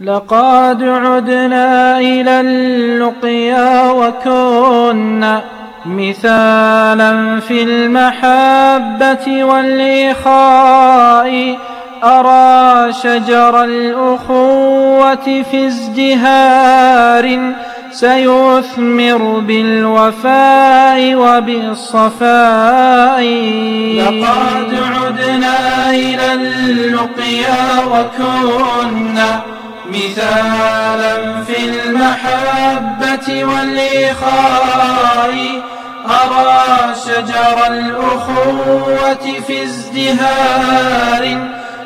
لقد عدنا إلى اللقيا وكنا مثالا في المحبة والإخاء. أرى شجر الأخوة في ازدهار سيثمر بالوفاء وبالصفاء. لقد عدنا إلى اللقيا وكنا مثالا في المحبة والإخاء أرى شجر الأخوة في ازدهار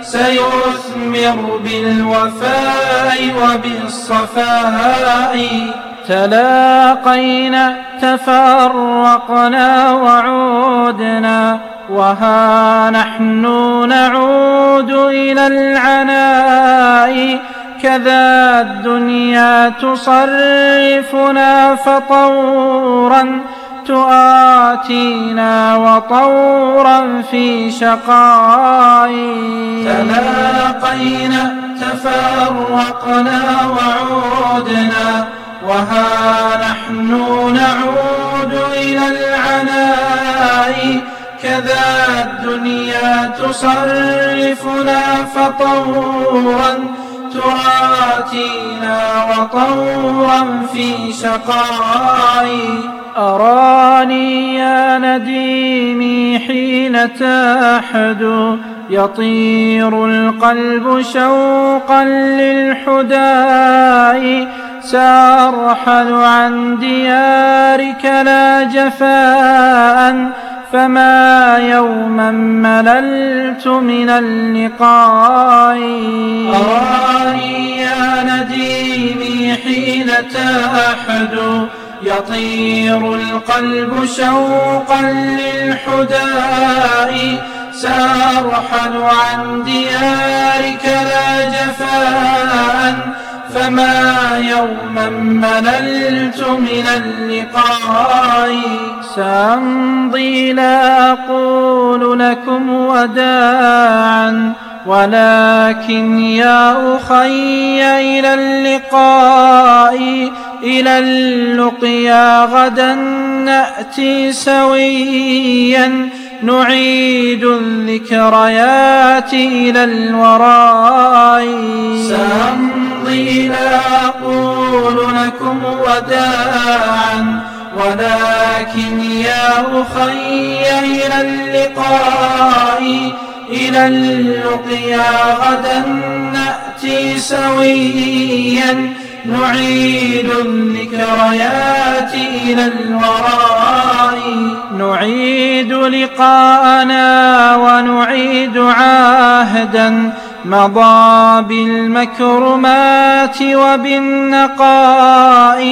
سيثمر بالوفاء وبالصفاء. تلاقينا تفرقنا وعودنا وها نحن نعود إلى العناء. كذا الدنيا تصرفنا فطورا تؤاتينا وطورا في شقاء تلاقينا تفرقنا وعودنا وها نحن نعود إلى العناء. كذا الدنيا تصرفنا فطورا تراتينا وطورا في شقاء أراني يا نديمي حين تحدو يطير القلب شوقا للحداء. سأرحل عن ديارك لا جفاء فما يوما مللت من اللقاء أراني يا نديمي حين تحدو يطير القلب شوقا للحداء سأرحل عن ديارك لا فما يوما مللت من اللقاء. سأمضي لا أقول لكم وداعا ولكن يا أخي إلى اللقاء إلى اللقيا غدا نأتي سويا. نعيد الذكريات إلى الوراء. سأمضي لا أقول لكم وداعا ولكن يا أخي إلى اللقاء إلى اللقيا غدا نأتي سويا. نعيد الذكريات إلى الوراء. نعيد لقاءنا ونعيد عهدا. مضى بالمكرمات وبالنقاء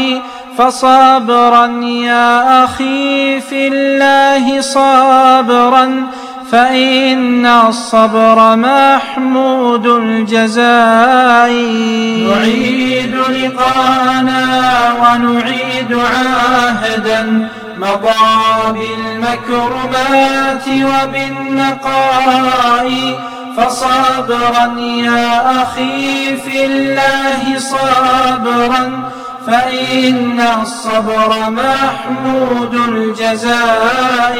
فصبرا يا أخي في الله صبرا فإن الصبر محمود الجزاء. نعيد لقاءنا ونعيد عهدا مضى بالمكرمات وبالنقاء فصبرا يا أخي في الله صبرا فإن الصبر محمود الجزاء.